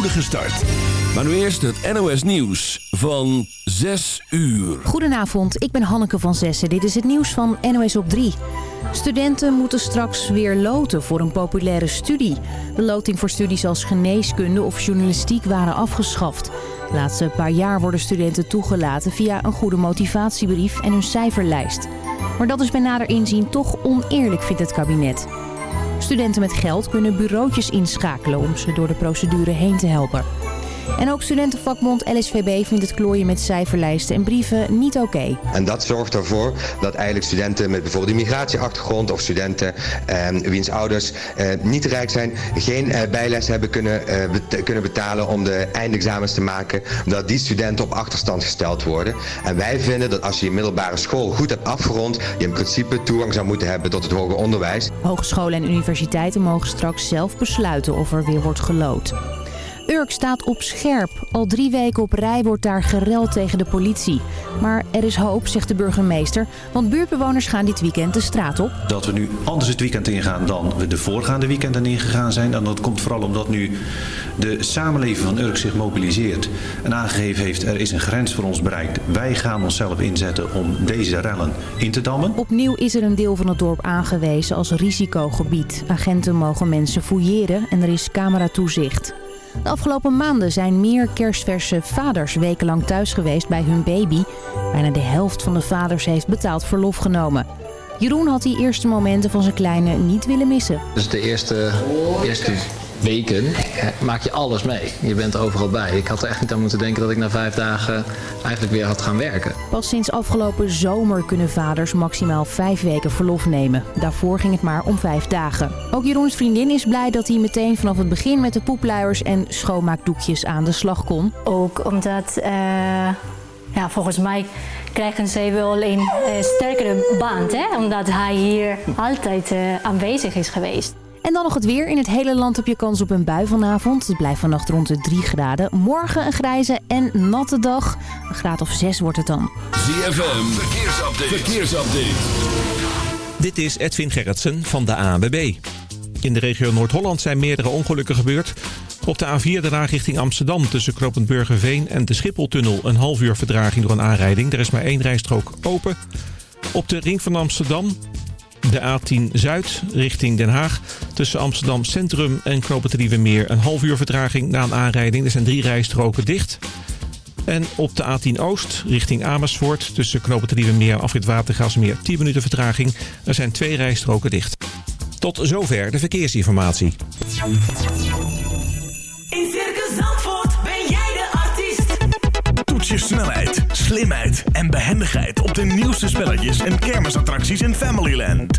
spoedige start. Maar nu eerst het NOS Nieuws van 6 uur. Goedenavond, ik ben Hanneke van Zessen. Dit is het nieuws van NOS op 3. Studenten moeten straks weer loten voor een populaire studie. De loting voor studies als geneeskunde of journalistiek waren afgeschaft. De laatste paar jaar worden studenten toegelaten via een goede motivatiebrief en hun cijferlijst. Maar dat is bij nader inzien toch oneerlijk, vindt het kabinet. Studenten met geld kunnen bureautjes inschakelen om ze door de procedure heen te helpen. En ook studentenvakbond LSVB vindt het klooien met cijferlijsten en brieven niet oké. En dat zorgt ervoor dat eigenlijk studenten met bijvoorbeeld een migratieachtergrond of studenten eh, wiens ouders eh, niet rijk zijn, geen eh, bijles hebben kunnen, eh, bet kunnen betalen om de eindexamens te maken, dat die studenten op achterstand gesteld worden. En wij vinden dat als je je middelbare school goed hebt afgerond, je in principe toegang zou moeten hebben tot het hoger onderwijs. Hogescholen en universiteiten mogen straks zelf besluiten of er weer wordt gelood. Urk staat op scherp. Al drie weken op rij wordt daar gereld tegen de politie. Maar er is hoop, zegt de burgemeester, want buurtbewoners gaan dit weekend de straat op. Dat we nu anders het weekend ingaan dan we de voorgaande weekenden ingegaan zijn. En dat komt vooral omdat nu de samenleving van Urk zich mobiliseert. En aangegeven heeft, er is een grens voor ons bereikt. Wij gaan onszelf inzetten om deze rellen in te dammen. Opnieuw is er een deel van het dorp aangewezen als risicogebied. Agenten mogen mensen fouilleren en er is cameratoezicht. De afgelopen maanden zijn meer kerstverse vaders wekenlang thuis geweest bij hun baby. Bijna de helft van de vaders heeft betaald verlof genomen. Jeroen had die eerste momenten van zijn kleine niet willen missen. Dus de eerste, eerste weken maak je alles mee. Je bent overal bij. Ik had er echt niet aan moeten denken dat ik na vijf dagen eigenlijk weer had gaan werken. Pas sinds afgelopen zomer kunnen vaders maximaal vijf weken verlof nemen. Daarvoor ging het maar om vijf dagen. Ook Jeroens vriendin is blij dat hij meteen vanaf het begin met de poepluiers en schoonmaakdoekjes aan de slag kon. Ook omdat, uh, ja, volgens mij krijgen ze wel een uh, sterkere band. Hè? Omdat hij hier altijd uh, aanwezig is geweest. En dan nog het weer. In het hele land heb je kans op een bui vanavond. Het blijft vannacht rond de 3 graden. Morgen een grijze en natte dag. Een graad of 6 wordt het dan. ZFM, verkeersupdate. verkeersupdate. Dit is Edwin Gerritsen van de ANWB. In de regio Noord-Holland zijn meerdere ongelukken gebeurd. Op de A4 de richting Amsterdam tussen Knopend Burgerveen en de Schipholtunnel... een half uur verdraging door een aanrijding. Er is maar één rijstrook open. Op de ring van Amsterdam de A10 Zuid richting Den Haag. Tussen Amsterdam Centrum en Knoopend Meer een half uur vertraging na een aanrijding. Er zijn drie rijstroken dicht. En op de A10 Oost richting Amersfoort tussen Knoopend Meer en Afrit Watergasmeer 10 minuten vertraging. Er zijn twee rijstroken dicht. Tot zover de verkeersinformatie. In Circus Zandvoort ben jij de artiest. Toets je snelheid, slimheid en behendigheid op de nieuwste spelletjes en kermisattracties in Familyland.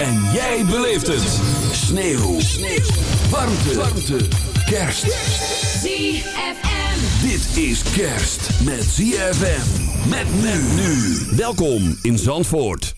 En jij beleeft het. Sneeuw. Sneeuw. Warmte. Warmte. Kerst. ZFM. Dit is kerst met ZFM. Met men nu. Welkom in Zandvoort.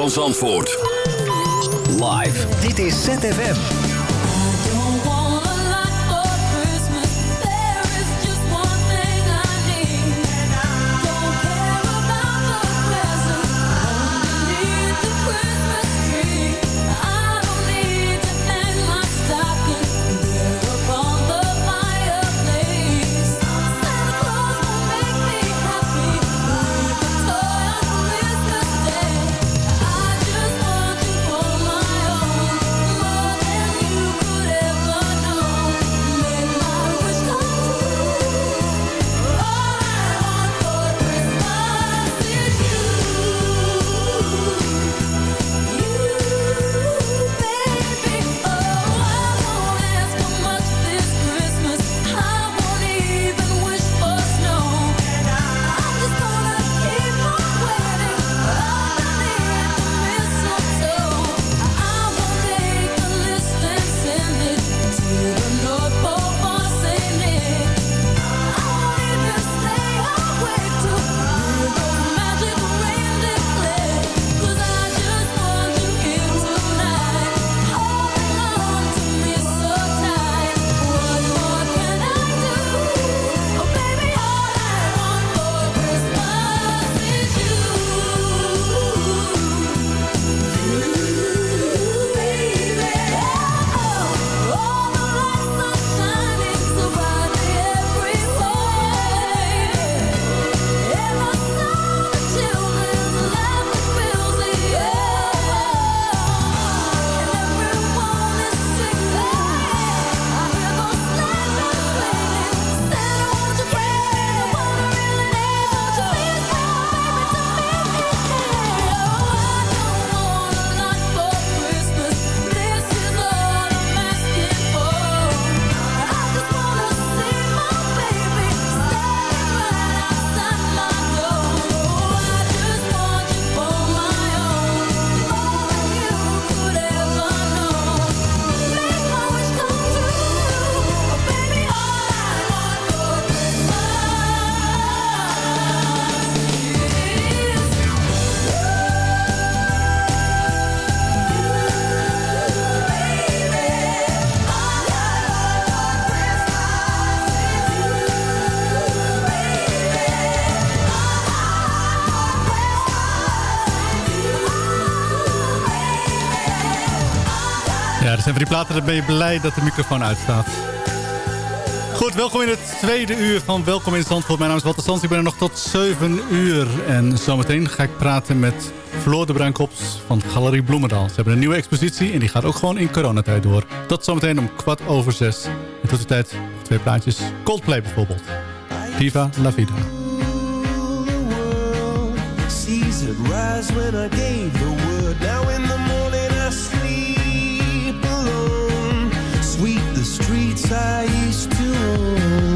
van Zandvoort. Live. Dit is ZFM. die platen, dan ben je blij dat de microfoon uitstaat. Goed, welkom in het tweede uur van Welkom in Zandvoort. Mijn naam is Walter Sands, ik ben er nog tot 7 uur. En zometeen ga ik praten met Floor de Bruinkops van Galerie Bloemendaal. Ze hebben een nieuwe expositie en die gaat ook gewoon in coronatijd door. Dat zometeen om kwart over zes. En tot die tijd twee plaatjes Coldplay bijvoorbeeld. Viva la vida. saíste hoje.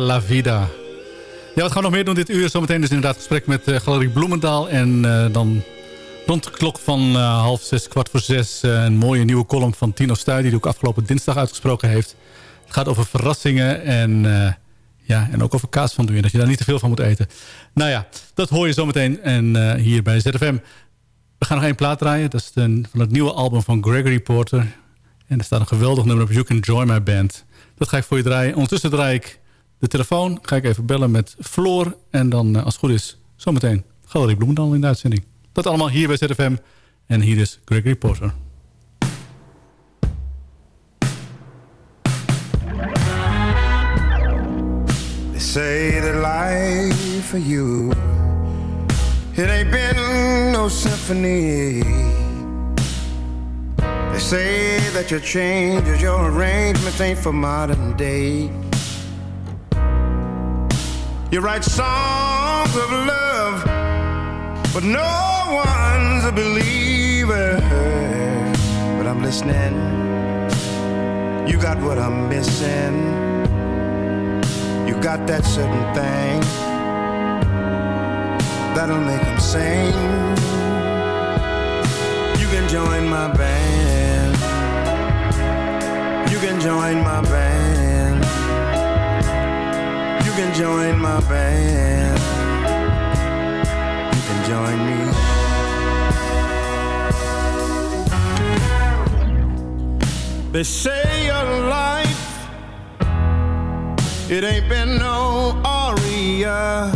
La Vida. Ja, wat gaan we nog meer doen dit uur? Zometeen dus inderdaad gesprek met uh, Galerie Bloemendaal. En uh, dan rond de klok van uh, half zes, kwart voor zes... een mooie nieuwe column van Tino Stuy... die ook afgelopen dinsdag uitgesproken heeft. Het gaat over verrassingen en, ja, en ook over kaas van doen. Dat je daar niet te veel van moet eten. Nou ja, dat hoor je zometeen en, hier bij ZFM. We gaan nog één plaat draaien. Dat is de, van het nieuwe album van Gregory Porter. En er staat een geweldig nummer op You Can Join My Band... Dat ga ik voor je draaien. Ondertussen draai ik de telefoon. Ga ik even bellen met Floor. En dan, als het goed is, zometeen Galerie Bloemendal in de uitzending. Dat allemaal hier bij ZFM. En hier is Gregory Porter. They say that life for you It ain't been no symphony They say that your changes, your arrangements ain't for modern day. You write songs of love, but no one's a believer. But I'm listening. You got what I'm missing. You got that certain thing that'll make them sing. You can join my band. You can join my band. Can join my band. You can join me. They say your life, it ain't been no aria.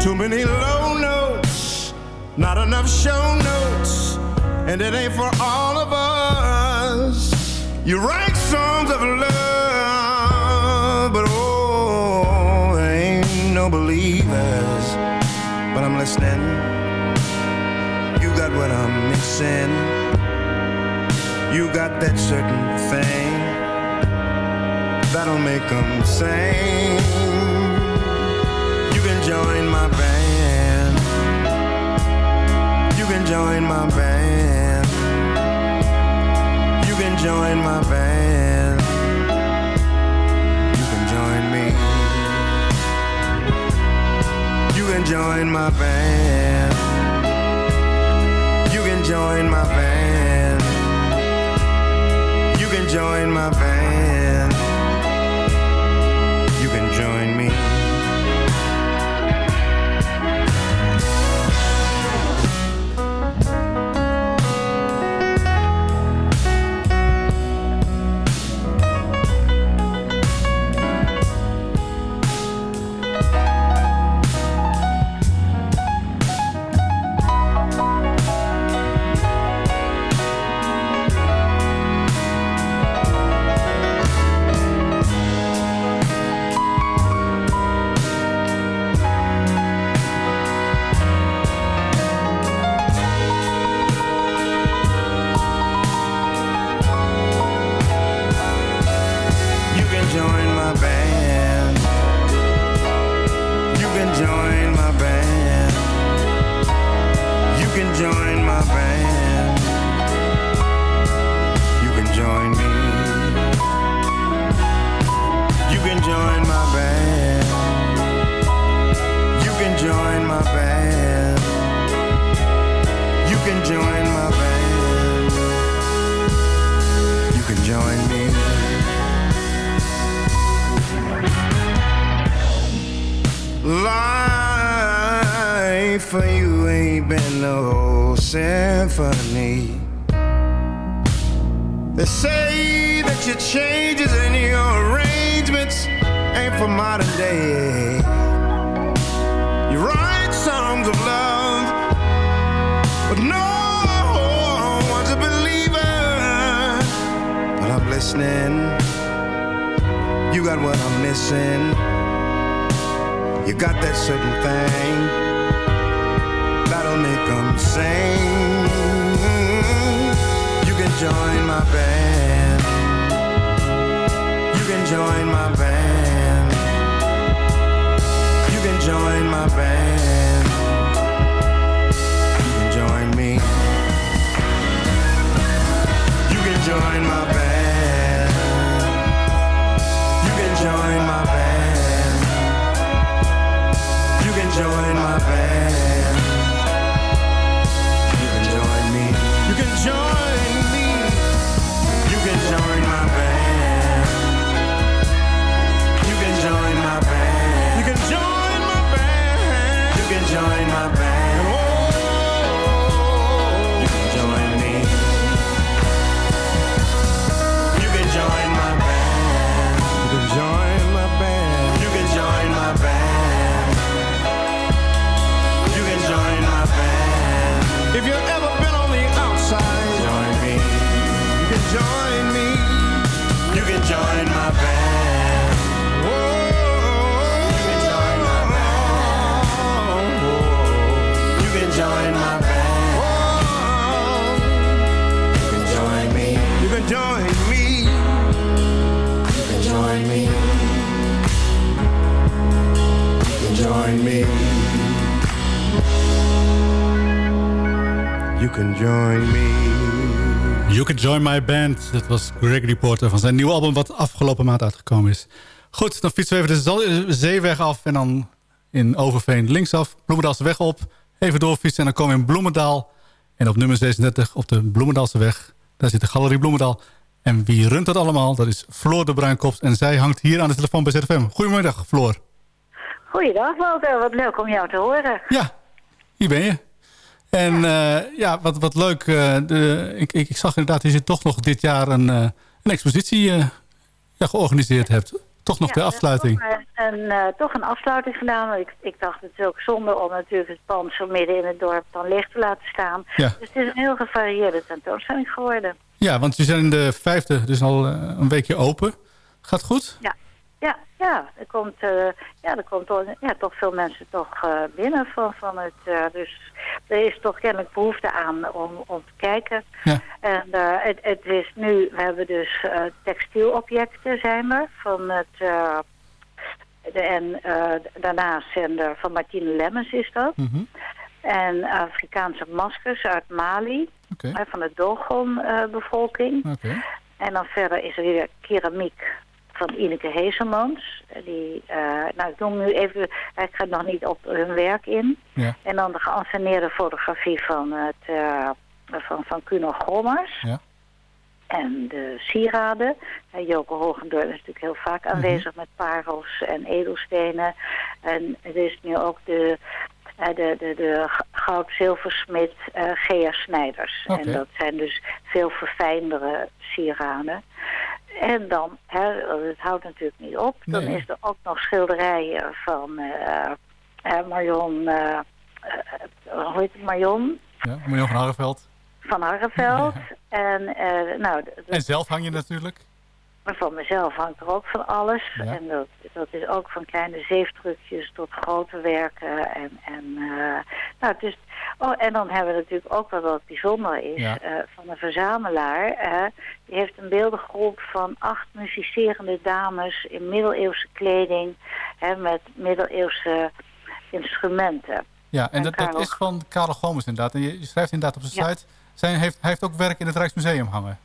Too many low notes, not enough show notes, and it ain't for all of us. You write songs of love, believers. But I'm listening. You got what I'm missing. You got that certain thing that'll make them sing. You can join my band. You can join my band. You can join my band. Can join my band. You can join my band. You can join my band. é. Can join me. You Can Join My Band. Dat was Gregory Porter van zijn nieuwe album... wat afgelopen maand uitgekomen is. Goed, dan fietsen we even de zeeweg af... en dan in Overveen linksaf, Bloemendaalse weg op. Even doorfietsen en dan komen we in Bloemendaal. En op nummer 36 op de Bloemendaalse weg... daar zit de Galerie Bloemendaal. En wie runt dat allemaal? Dat is Floor de Bruinkops. En zij hangt hier aan de telefoon bij ZFM. Goedemiddag, Floor. Goeiedag Walter, wat leuk om jou te horen. Ja, hier ben je. En ja, ja wat, wat leuk. eh, de, ik, ik, ik zag inderdaad dat je toch nog dit jaar een, eh, een expositie eh, ja, georganiseerd hebt. Toch nog Ja, de afsluiting. Toch een, eh, toch een afsluiting gedaan. Ik, ik dacht het is ook zonde om natuurlijk het pand zo midden in het dorp dan leeg te laten staan. Ja. Dus het is een heel gevarieerde tentoonstelling geworden. Ja, want je zijn in de vijfde, dus al eh, een weekje open. Gaat goed? Ja, ja. Er komt, eh, ja, er komt toch, ja, toch veel mensen toch eh, binnen van, van het. eh, dus er is toch kennelijk behoefte aan om, om te kijken. Ja. En het, het is nu, we hebben dus textielobjecten zijn er van het. de, en daarnaast zijn er van Martine Lemmens is dat. Mhm. En Afrikaanse maskers uit Mali, van de Dogon-bevolking. En dan verder is er weer keramiek van Ineke Heeselmans. Eh, Die, eh, nou, ik noem nu even, ik ga nog niet op hun werk in. Ja. En dan de geanceneerde fotografie van, het, eh, van, van Kuno Gommers. Ja. En de sieraden. Eh, Joke Hoogendoorn is natuurlijk heel vaak Mhm. aanwezig met parels en edelstenen. En er is nu ook de, de, de, de goud-zilversmid eh Gea Snijders. En dat zijn dus veel verfijndere sieraden. En dan, hè, het houdt natuurlijk niet op, dan Nee. is er ook nog schilderijen van eh, eh, Marion, eh, eh, hoe heet het, Marion Ja, Marion van Harreveld. van Harreveld. En, eh, nou, En zelf hang je natuurlijk. Maar van mezelf hangt er ook van alles. Ja. En dat, dat is ook van kleine zeefdrukjes tot grote werken. En, en, eh, nou, oh, en dan hebben we natuurlijk ook wel wat bijzonder is Ja. eh, van een verzamelaar. eh, die heeft een beeldengroep van acht musicerende dames in middeleeuwse kleding. Hè, met middeleeuwse instrumenten. Ja, en En dat, is van Karel Gomes inderdaad. En je, je schrijft inderdaad op zijn Ja. site... Zijn, heeft, hij heeft ook werk in het Rijksmuseum hangen.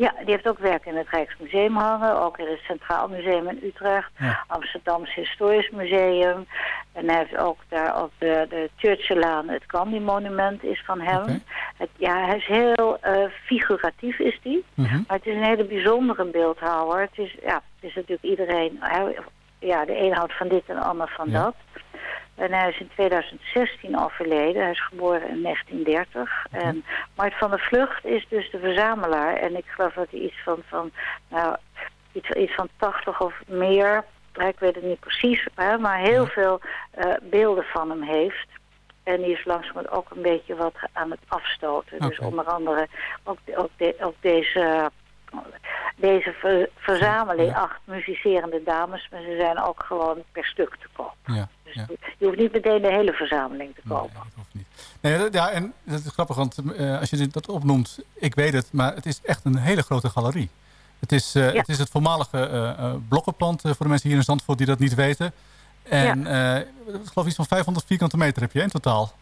Ja, die heeft ook werk in het Rijksmuseum hangen, ook in het Centraal Museum in Utrecht, Ja. Amsterdams Historisch Museum. En hij heeft ook daar op de, de Churchillaan het Gandhi-monument is van hem. Het, ja, hij is heel eh, figuratief is die, Mhm. maar het is een hele bijzondere beeldhouwer. Het is, ja, het is natuurlijk iedereen, hij- ja, de een houdt van dit en de ander van Ja. dat. En hij is in 2016 overleden. Hij is geboren in 1930. En Mart van der Vlucht is dus de verzamelaar. En ik geloof dat hij iets van, van, nou, iets, iets van 80 of meer, ik weet het niet precies, hè, maar heel veel eh, beelden van hem heeft. En die is langzamerhand ook een beetje wat aan het afstoten. Dus onder andere ook, ook, de- ook deze, deze ver- verzameling, acht musicerende dames, maar ze zijn ook gewoon per stuk te koop. Ja, Dus ja. je hoeft niet meteen de hele verzameling te kopen. Nee, dat- ja, en dat is grappig, want eh, als je dat opnoemt, ik weet het, maar het is echt een hele grote galerie. Het is, eh, Ja. het, is het voormalige eh, blokkenpand eh, voor de mensen hier in Zandvoort die dat niet weten. En eh, ik geloof iets van 500 vierkante meter heb je in totaal.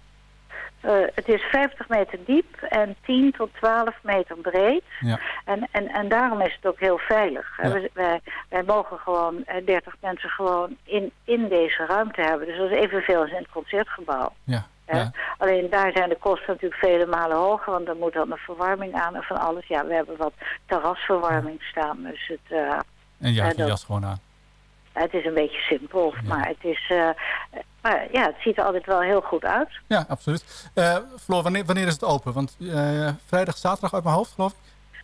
Eh, het is 50 meter diep en 10 tot 12 meter breed. Ja. En, en, en daarom is het ook heel veilig. Ja. We- Wij, wij mogen gewoon eh, 30 mensen gewoon in, in deze ruimte hebben. Dus dat is evenveel als in het concertgebouw. Ja, ja. Alleen daar zijn de kosten natuurlijk vele malen hoger, want er moet dan een verwarming aan en van alles. Ja, we hebben wat terrasverwarming staan, dus het, eh, En je eh, jas gewoon aan. het is een beetje simpel. Maar het is, eh, maar ja, het ziet er altijd wel heel goed uit. Ja, absoluut. Eh Floor, wanneer, wanneer is het open? Want eh, vrijdag, zaterdag uit mijn hoofd, geloof ik?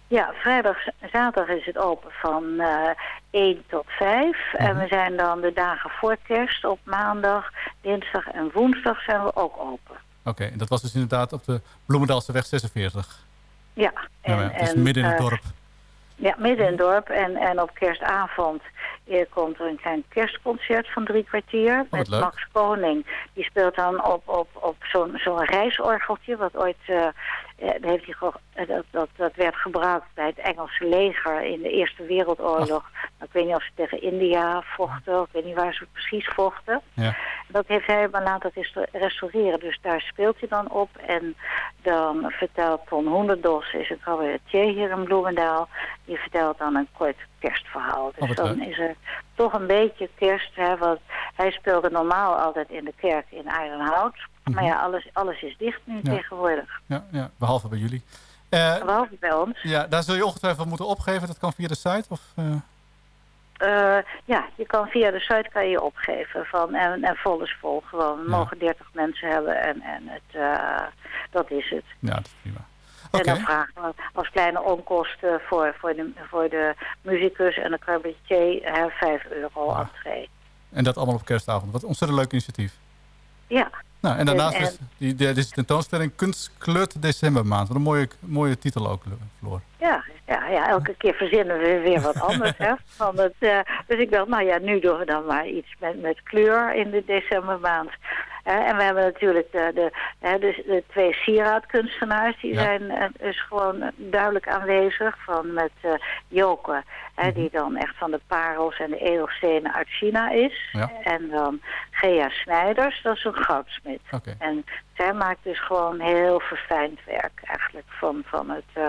Ja, vrijdag, zaterdag is het open van eh 1 tot 5. En we zijn dan de dagen voor kerst op maandag, dinsdag en woensdag zijn we ook open. Oké, en dat was dus inderdaad op de Bloemendaalse weg 46. Ja. Het is en, midden in het dorp. Ja, midden in het dorp. En, en op kerstavond eh, komt er een klein kerstconcert van drie kwartier. met leuk. Max Koning. Die speelt dan op, op, op zo'n zo'n reisorgeltje. Wat ooit, eh, heeft hij eh, dat, dat, dat werd gebruikt bij het Engelse leger in de Eerste Wereldoorlog. Ik weet niet of ze tegen India vochten. Ik weet niet waar ze precies vochten. Ja. Dat heeft hij maar laten resta- restaureren. Dus daar speelt hij dan op. En dan vertelt Ton Hoenderdos, is een cabaretier hier in Bloemendaal. Die vertelt dan een kort kerstverhaal. Dus Oh, dan leuk. is er toch een beetje kerst. Hè, want hij speelde normaal altijd in de kerk in Eilenhout. Maar ja, alles, alles is dicht nu Ja. tegenwoordig. Ja, ja, behalve bij jullie. Eh, Behalve bij ons. ja, daar zul je ongetwijfeld moeten opgeven. Dat kan via de site? Of, eh, Eh, ja, je kan via de site kan je je opgeven van en, en vol is vol. Gewoon, we Ja. mogen 30 mensen hebben en, en het, dat is het. Ja, dat is prima. En dan vragen we als kleine onkosten voor, voor, de, voor de muzikus en de cabaretier hè, 5 euro entree. En dat allemaal op kerstavond. Wat een ontzettend leuk initiatief. Ja. Nou, en daarnaast En- dus die, deze tentoonstelling Kunst kleurt decembermaand. Wat een mooie, mooie titel ook, Floor. Ja, ja, ja, elke keer verzinnen we weer wat anders. hè, van het, eh, dus ik dacht, nou ja, nu doen we dan maar iets met, met kleur in de decembermaand. En we hebben natuurlijk de, de, hè, de, de twee sieraadkunstenaars, die Ja. zijn eh, dus gewoon eh, duidelijk aanwezig. Van met eh, Joke, hè, die dan echt van de parels en de edelstenen uit China is. Ja. En dan Gea Snijders, dat is een goudsmid. En zij maakt dus gewoon heel verfijnd werk eigenlijk van, van het,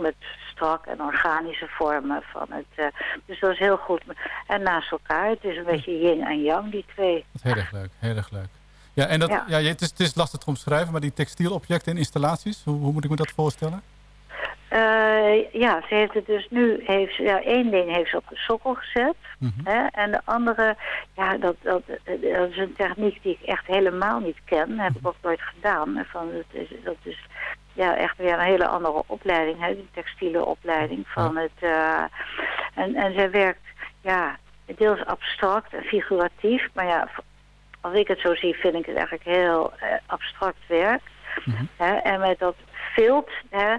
met strak en organische vormen van het. eh, dus dat is heel goed. En naast elkaar, het is een beetje yin en yang, die twee. Dat heel erg leuk, heel erg leuk. Ja, en dat, ja. Ja. het, is, het is lastig te omschrijven, maar die textielobjecten en installaties, hoe, hoe moet ik me dat voorstellen? Eh, ja, ze heeft het dus nu, heeft, ja, één ding heeft ze op de sokkel gezet. Hè, en de andere, ja, dat, dat, dat is een techniek die ik echt helemaal niet ken. Heb ik ook nooit gedaan. Van, dat, is, dat is ja, echt weer een hele andere opleiding, hè, die textiele opleiding. Van het, eh, en, en zij werkt, ja, deels abstract en figuratief. Maar ja, als ik het zo zie, vind ik het eigenlijk heel eh, abstract werk. Hè, en met dat vilt, hè,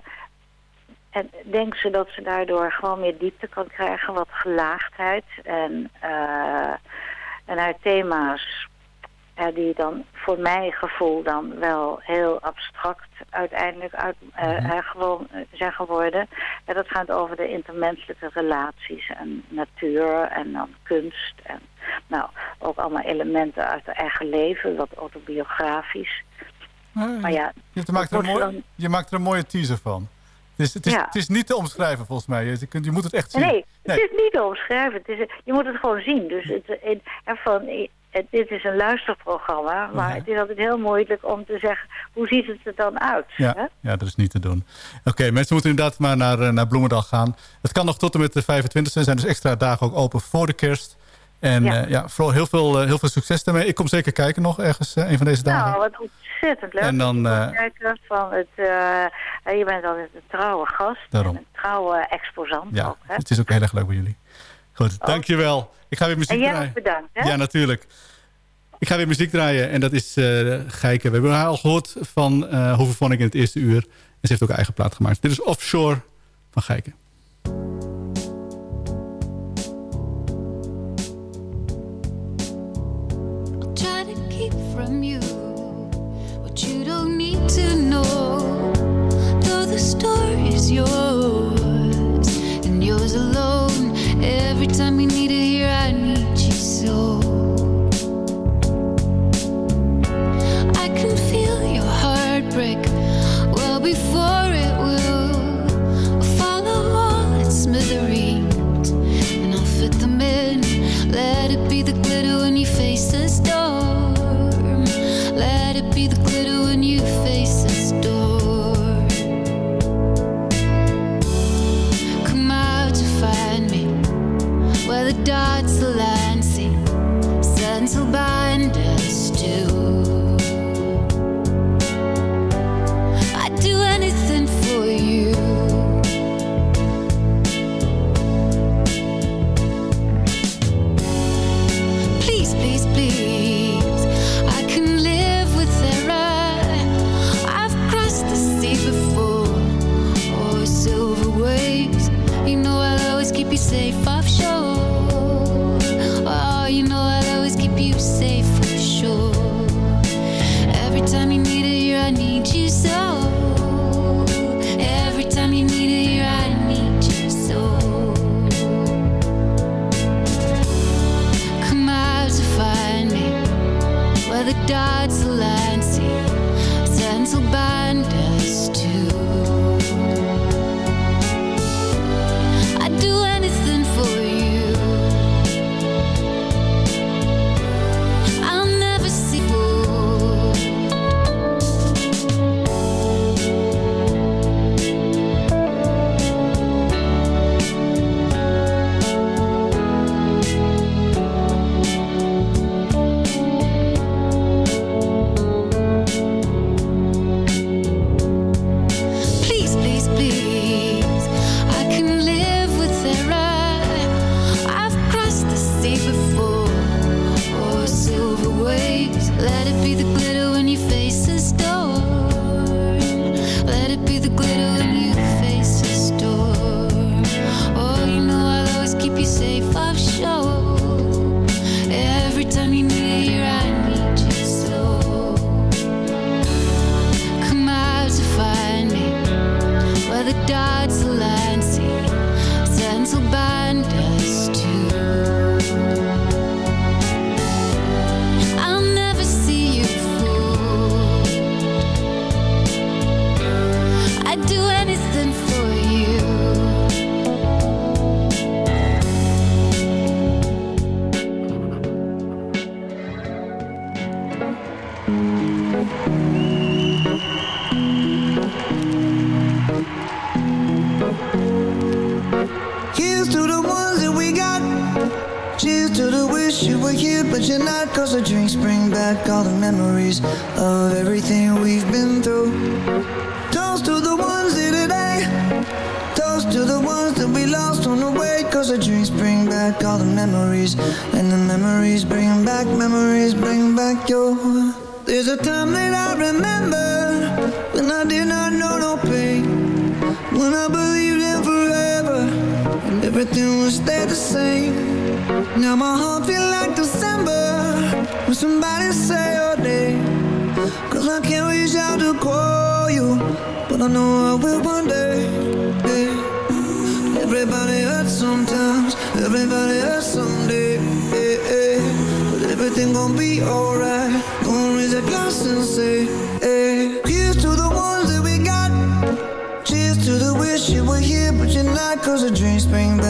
en denkt ze dat ze daardoor gewoon meer diepte kan krijgen, wat gelaagdheid. En, eh, en haar thema's, die dan voor mijn gevoel dan wel heel abstract uiteindelijk uit, eh, gewoon eh, zijn geworden. En dat gaat over de intermenselijke relaties en natuur en dan kunst. En nou, ook allemaal elementen uit het eigen leven, wat autobiografisch. Maar ja, Je, maakt er een mooi, dan- je maakt er een mooie teaser van. Het is, het is, Ja. het is niet te omschrijven volgens mij. Je, kunt, je moet het echt zien. Nee, het is niet te omschrijven. Het is, je moet het gewoon zien. Dus het, ervan, het, dit is een luisterprogramma, maar het is altijd heel moeilijk om te zeggen, hoe ziet het er dan uit? hè? Ja, ja, dat is niet te doen. Oké, mensen moeten inderdaad maar naar, eh, naar Bloemendaal gaan. Het kan nog tot en met de 25e. Er zijn dus extra dagen ook open voor de kerst. En Ja. ja, ja vooral heel veel, eh, heel veel succes daarmee. Ik kom zeker kijken nog ergens eh, een van deze dagen. Nou, wat ontzettend leuk. En dan, eh, kijken van het, eh, je bent altijd een trouwe gast Daarom. en een trouwe exposant ja, ook. Hè? het is ook heel erg leuk bij jullie. Goed, dankjewel. Ik ga weer muziek En jij draaien. bedankt. Hè? Ja, natuurlijk. Ik ga weer muziek draaien en dat is eh Geike. We hebben haar al gehoord van uh, Hoeveel in het eerste uur. En ze heeft ook eigen plaat gemaakt. Dit is Offshore van Geike. Now my heart feel like December when somebody say your name. Cause I can't reach out to call you, but I know I will one day. Everybody hurts sometimes, everybody hurts someday. But everything gon' be alright. Gonna raise a glass and say, hey. Here's to the ones that we got. Cheers to the wish you were here, but you're not. Cause the bring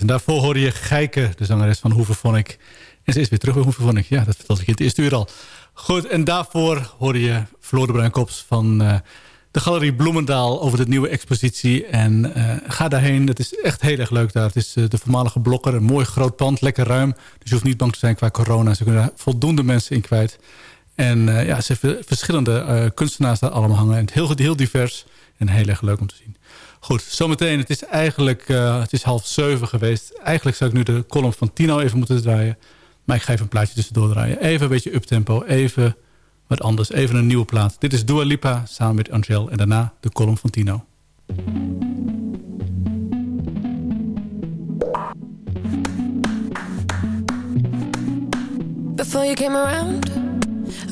En daarvoor hoorde je Geike, de zangeres van Hoevenvonnik. En ze is weer terug bij Hoevenvonnik. Ja, dat vertelde ik in het eerste uur al. Goed, en daarvoor hoorde je Floor de Bruinkops van eh, de Galerie Bloemendaal... over de nieuwe expositie. En eh, ga daarheen, het is echt heel erg leuk daar. Het is eh, de voormalige Blokker, een mooi groot pand, lekker ruim. Dus je hoeft niet bang te zijn qua corona. Ze kunnen daar voldoende mensen in kwijt. En ja, ze hebben verschillende kunstenaars daar allemaal hangen. En heel, heel divers en heel erg leuk om te zien. Goed, zometeen. Het is eigenlijk eh, het is half zeven geweest. Eigenlijk zou ik nu de column van Tino even moeten draaien. Maar ik ga even een plaatje tussendoor draaien. Even een beetje uptempo. Even wat anders. Even een nieuwe plaat. Dit is Dua Lipa samen met Angel. En daarna de column van Tino. Before you came around,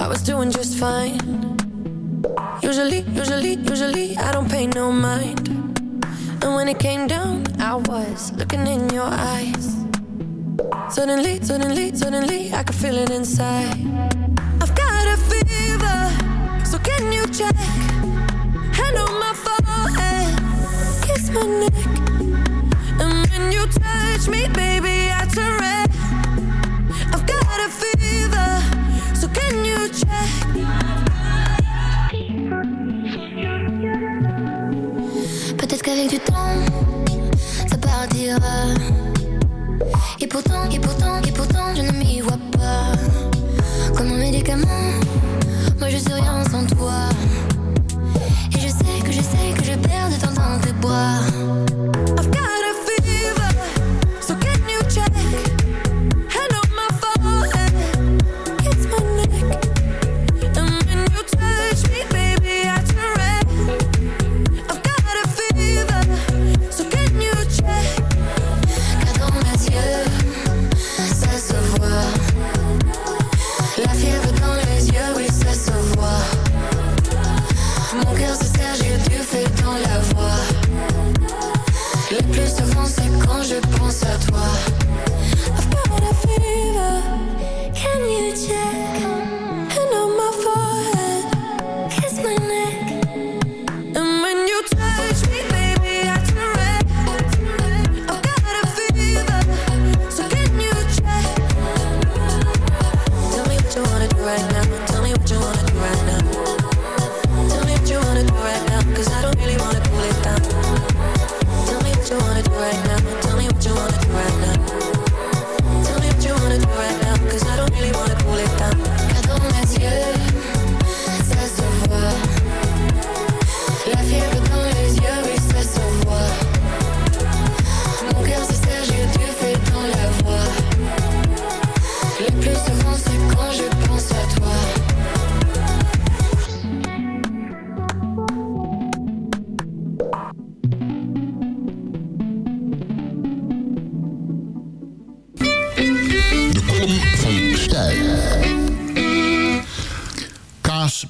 I was doing just fine. Usually, usually, I don't pay no mind. And when it came down, I was looking in your eyes. Suddenly, suddenly, suddenly, I could feel it inside. I've got a fever, so can you check? Hand on my forehead, kiss my neck. And when you touch me, baby, I turn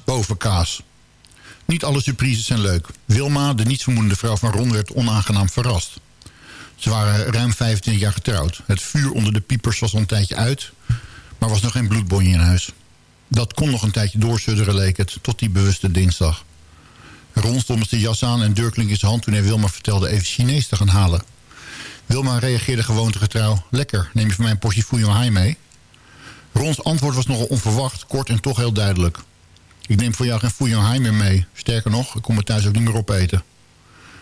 Boven kaas. Niet alle surprises zijn leuk. Wilma, de nietsvermoedende vrouw van Ron, werd onaangenaam verrast. Ze waren ruim 25 jaar getrouwd. Het vuur onder de piepers was al een tijdje uit... maar was nog geen bloedbonje in huis. Dat kon nog een tijdje doorsudderen, leek het, tot die bewuste dinsdag. Ron stond met zijn jas aan en deurklink in zijn hand... toen hij Wilma vertelde even Chinees te gaan halen. Wilma reageerde gewoontegetrouw. Lekker, neem je van mij een portie Fuyong Hai mee? Rons antwoord was nogal onverwacht, kort en toch heel duidelijk. Ik neem voor jou geen Fuyong Hai meer mee. Sterker nog, ik kom er thuis ook niet meer opeten.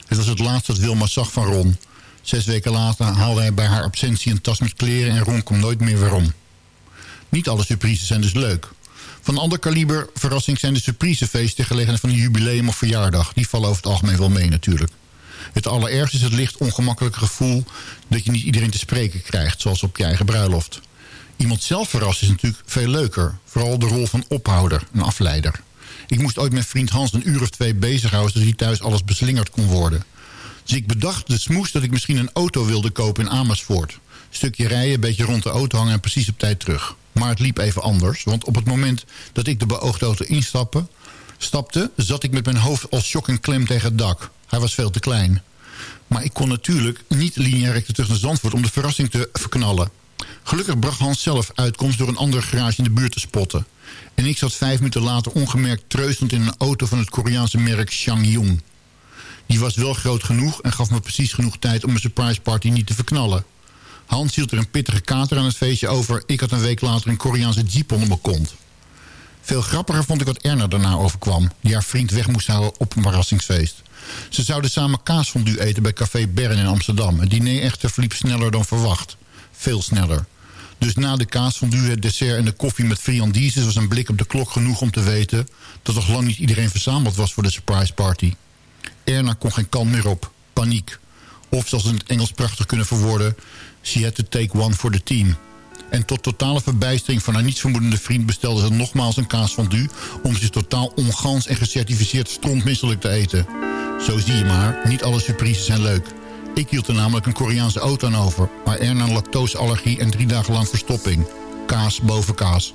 Het was het laatste dat Wilma zag van Ron. Zes weken later haalde hij bij haar absentie een tas met kleren... en Ron kwam nooit meer weer om. Niet alle surprises zijn dus leuk. Van ander kaliber verrassing zijn de surprisefeesten... gelegenheid van een jubileum of verjaardag. Die vallen over het algemeen wel mee natuurlijk. Het allerergste is het licht ongemakkelijke gevoel... dat je niet iedereen te spreken krijgt, zoals op je eigen bruiloft. Iemand zelf verrassen is natuurlijk veel leuker. Vooral de rol van ophouder, een afleider. Ik moest ooit mijn vriend Hans een uur of twee bezighouden... zodat hij thuis alles beslingerd kon worden. Dus ik bedacht de smoes dat ik misschien een auto wilde kopen in Amersfoort. Stukje rijden, een beetje rond de auto hangen en precies op tijd terug. Maar het liep even anders, want op het moment dat ik de beoogde auto instapte... stapte, zat ik met mijn hoofd als shock en klem tegen het dak. Hij was veel te klein. Maar ik kon natuurlijk niet lineair terug naar Zandvoort om de verrassing te verknallen. Gelukkig bracht Hans zelf uitkomst door een andere garage in de buurt te spotten. En ik zat vijf minuten later ongemerkt treuzend in een auto van het Koreaanse merk Changyong. Die was wel groot genoeg en gaf me precies genoeg tijd om mijn surprise party niet te verknallen. Hans hield er een pittige kater aan het feestje over. Ik had een week later een Koreaanse jeep onder mijn kont. Veel grappiger vond ik wat Erna daarna overkwam... die haar vriend weg moest houden op een verrassingsfeest. Ze zouden samen kaasfondue eten bij Café Bern in Amsterdam. Het diner echter verliep sneller dan verwacht. Veel sneller. Dus na de kaasfondue, het dessert en de koffie met friandises... was een blik op de klok genoeg om te weten... dat nog lang niet iedereen verzameld was voor de surprise party. Erna kon geen kant meer op. Paniek. Of zoals in het Engels prachtig kunnen verwoorden... she had to take one for the team. En tot totale verbijstering van haar nietsvermoedende vriend... bestelde ze nogmaals een kaasfondue... om zich totaal ongans en gecertificeerd strontmisselijk te eten. Zo zie je maar, niet alle surprises zijn leuk. Ik hield er namelijk een Koreaanse auto aan over... maar Erna lactoseallergie en drie dagen lang verstopping. Kaas boven kaas.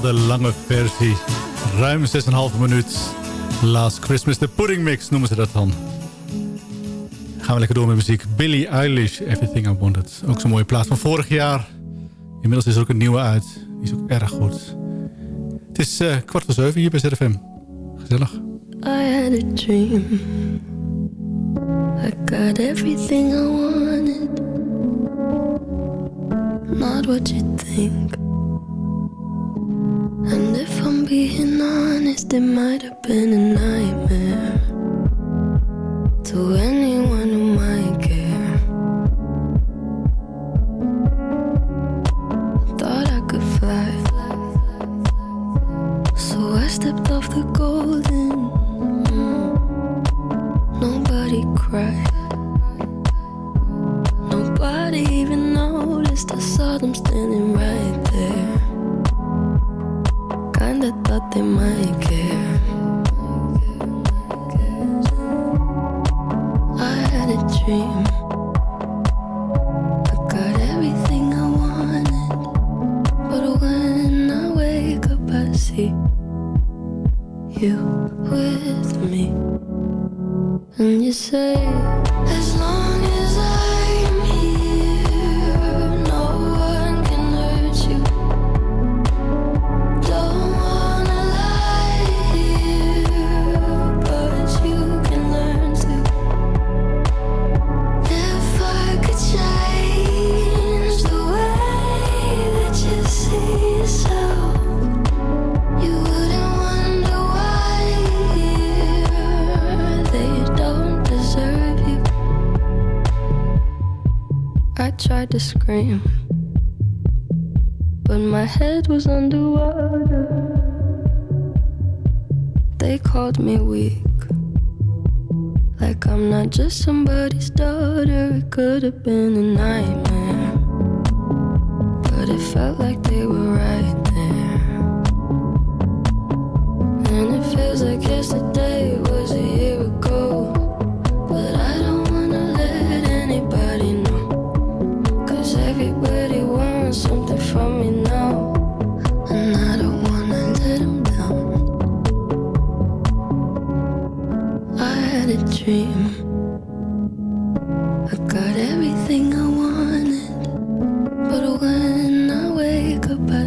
de lange versie. Ruim 6,5 minuut. Last Christmas, de pudding mix noemen ze dat dan. Gaan we lekker door met muziek. Billie Eilish, Everything I Wanted. Ook zo'n mooie plaat van vorig jaar. Inmiddels is er ook een nieuwe uit. Die is ook erg goed. Het is eh, kwart voor zeven hier bij ZFM. Gezellig. I had a dream. I got everything I wanted. Not what you think. guessed it might have been a nightmare to anyone who might care. Thought I could fly, so I stepped off the golden. Nobody cried.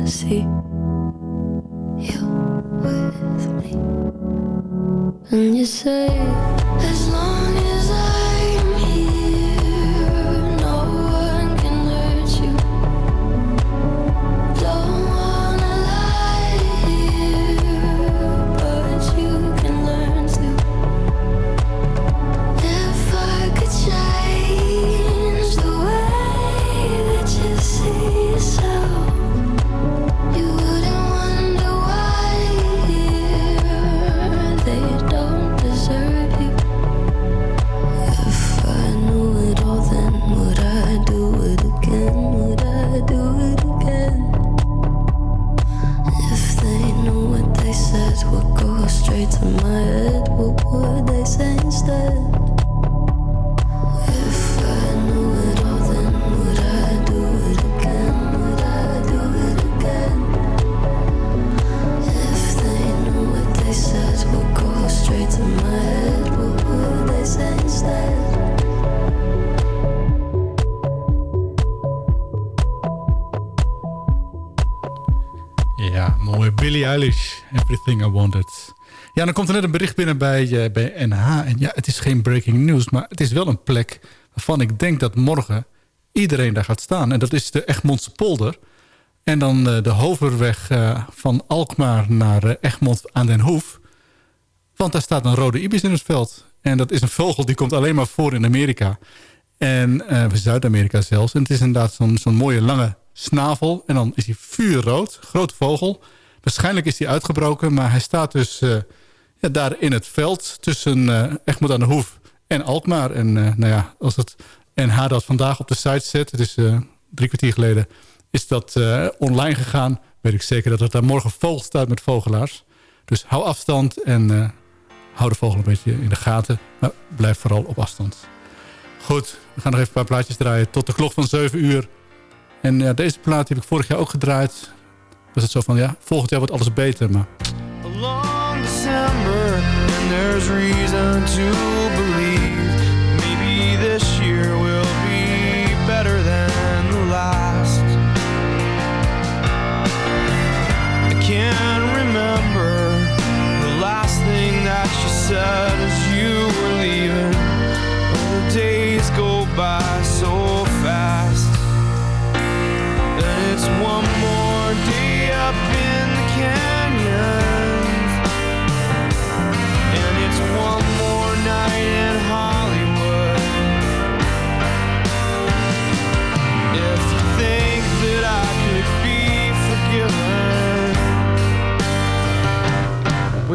see er net een bericht binnen bij, eh, bij NH. En ja, het is geen breaking news, maar het is wel een plek... waarvan ik denk dat morgen iedereen daar gaat staan. En dat is de Egmondse polder. En dan eh, de hoverweg eh, van Alkmaar naar Egmond aan den Hoef. Want daar staat een rode ibis in het veld. En dat is een vogel die komt alleen maar voor in Amerika. En Zuid-Amerika zelfs. En het is inderdaad zo'n mooie lange snavel. En dan is hij vuurrood, grote vogel. Waarschijnlijk is hij uitgebroken, maar hij staat dus ja, daar in het veld... tussen eh, Egmond aan de Hoef en Alkmaar. En eh, nou ja, als het NH dat vandaag op de site zet... het is eh, drie kwartier geleden, is dat online gegaan... weet ik zeker dat het daar morgen vogel staat met vogelaars. Dus hou afstand en hou de vogel een beetje in de gaten. Maar blijf vooral op afstand. Goed, we gaan nog even een paar plaatjes draaien tot de klok van 7 uur. En deze plaat heb ik vorig jaar ook gedraaid. Was het zo van, ja, volgend jaar wordt alles beter. Maar there's reason to believe maybe this year will be better than the last. I can't remember the last thing that you said as you were leaving. Oh, the days go by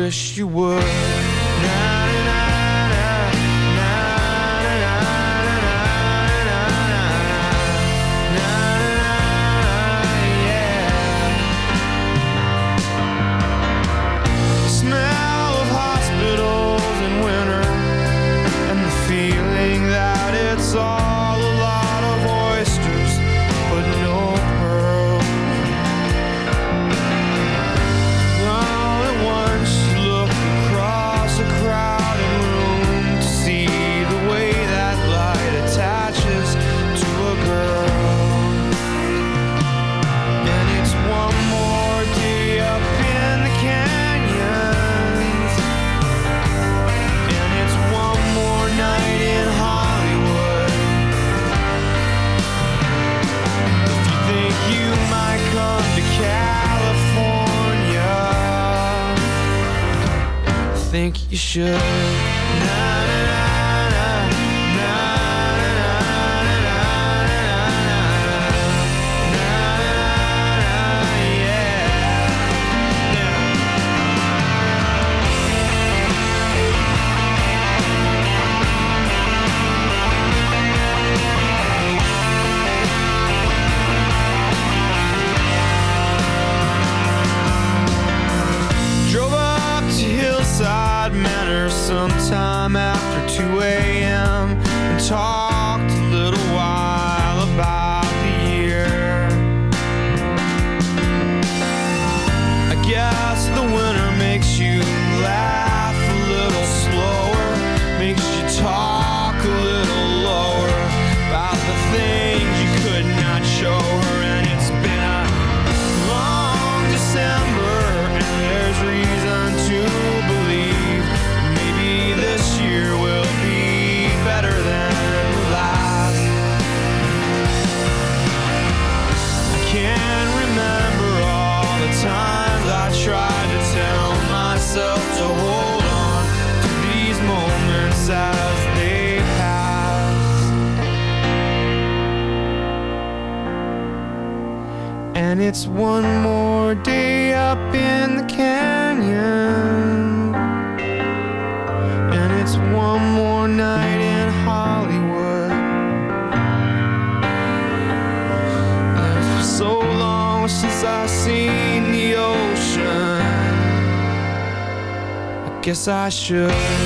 wish you would. Guess I should.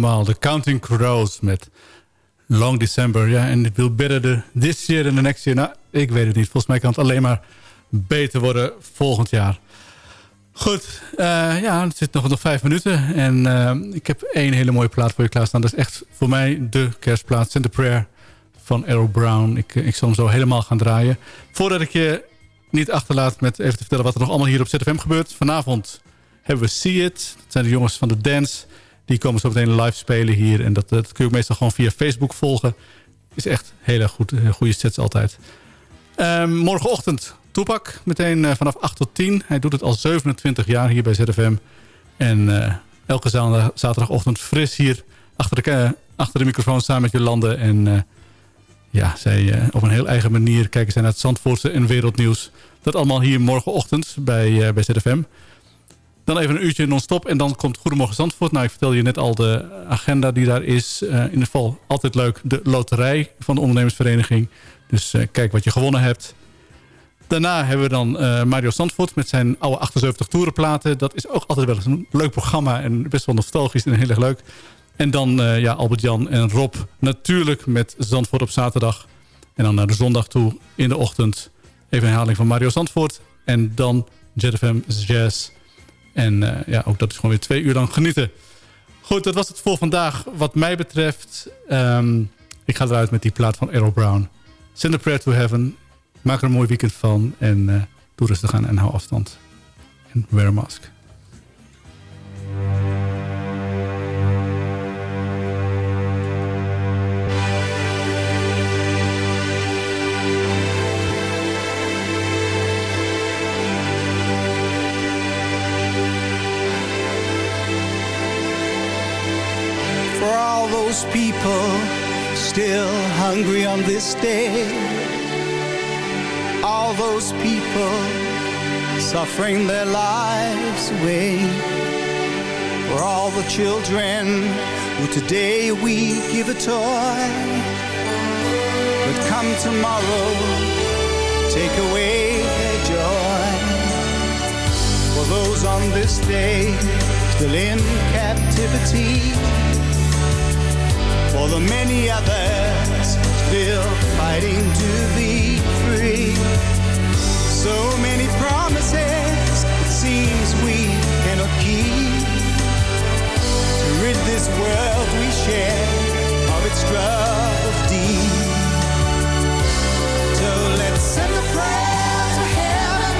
De Counting Crows met Long December. Ja, en it will better this year than the next year. Nou, ik weet het niet. Volgens mij kan het alleen maar beter worden volgend jaar. Goed, eh, ja, het zit nog, nog vijf minuten. En eh, ik heb één hele mooie plaat voor je klaarstaan. Dat is echt voor mij de kerstplaat. Send Prayer van Arrow Brown. Ik, ik zal hem zo helemaal gaan draaien. Voordat ik je niet achterlaat met even te vertellen... wat er nog allemaal hier op ZFM gebeurt. Vanavond hebben we See It. Dat zijn de jongens van de dance. Die komen zo meteen live spelen hier. En dat, dat kun je ook meestal gewoon via Facebook volgen. Is echt heel erg goed. eh, Goede sets altijd. Ehm, morgenochtend Toepak. Meteen eh, vanaf 8 tot 10. Hij doet het al 27 jaar hier bij ZFM. En eh, elke za- zaterdagochtend fris hier achter de, eh, achter de microfoon samen met Jolande. En eh, ja, zij eh, op een heel eigen manier kijken zij naar het Zandvoortse en wereldnieuws. Dat allemaal hier morgenochtend bij, eh, bij ZFM. Dan even een uurtje non-stop en dan komt Goedemorgen Zandvoort. Nou, ik vertelde je net al de agenda die daar is. Eh, in ieder geval altijd leuk de loterij van de ondernemersvereniging. Dus eh, kijk wat je gewonnen hebt. Daarna hebben we dan eh, Mario Zandvoort met zijn oude 78 toerenplaten. Dat is ook altijd wel eens een leuk programma en best wel nostalgisch en heel erg leuk. En dan ja, Albert-Jan en Rob natuurlijk met Zandvoort op zaterdag. En dan naar de zondag toe in de ochtend even een herhaling van Mario Zandvoort. En dan ZFM Jazz. En eh, ja, ook dat is gewoon weer twee uur lang genieten. Goed, dat was het voor vandaag wat mij betreft. Ehm, ik ga eruit met die plaat van Arrow Brown. Send a prayer to heaven. Maak er een mooi weekend van. En eh, doe rustig aan en hou afstand. En wear a mask. All those people still hungry on this day. All those people suffering their lives away. For all the children who today we give a toy. But come tomorrow, take away their joy. For those on this day still in captivity for the many others still fighting to be free. So many promises it seems we cannot keep. To rid this world we share of its struggles deep. So let's send a prayer to heaven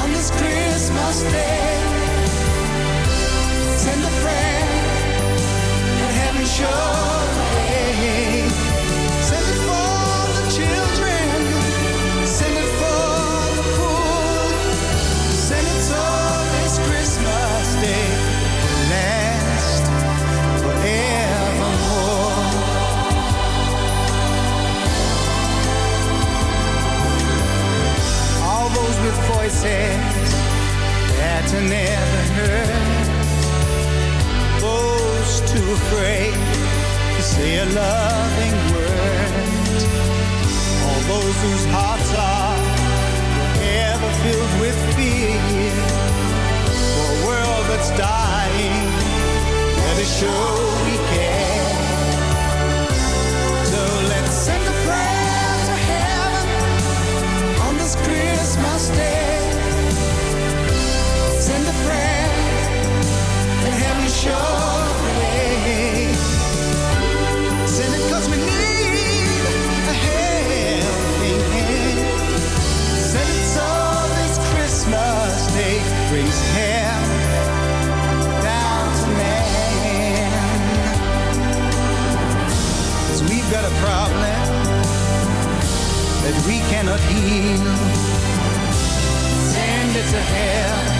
on this Christmas day. Send a prayer and heaven show voices that never heard those too afraid to say a loving word. All those whose hearts are forever filled with fear for a world that's dying. Let us show we care. That we cannot heal. Send it to hell.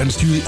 Wenst jullie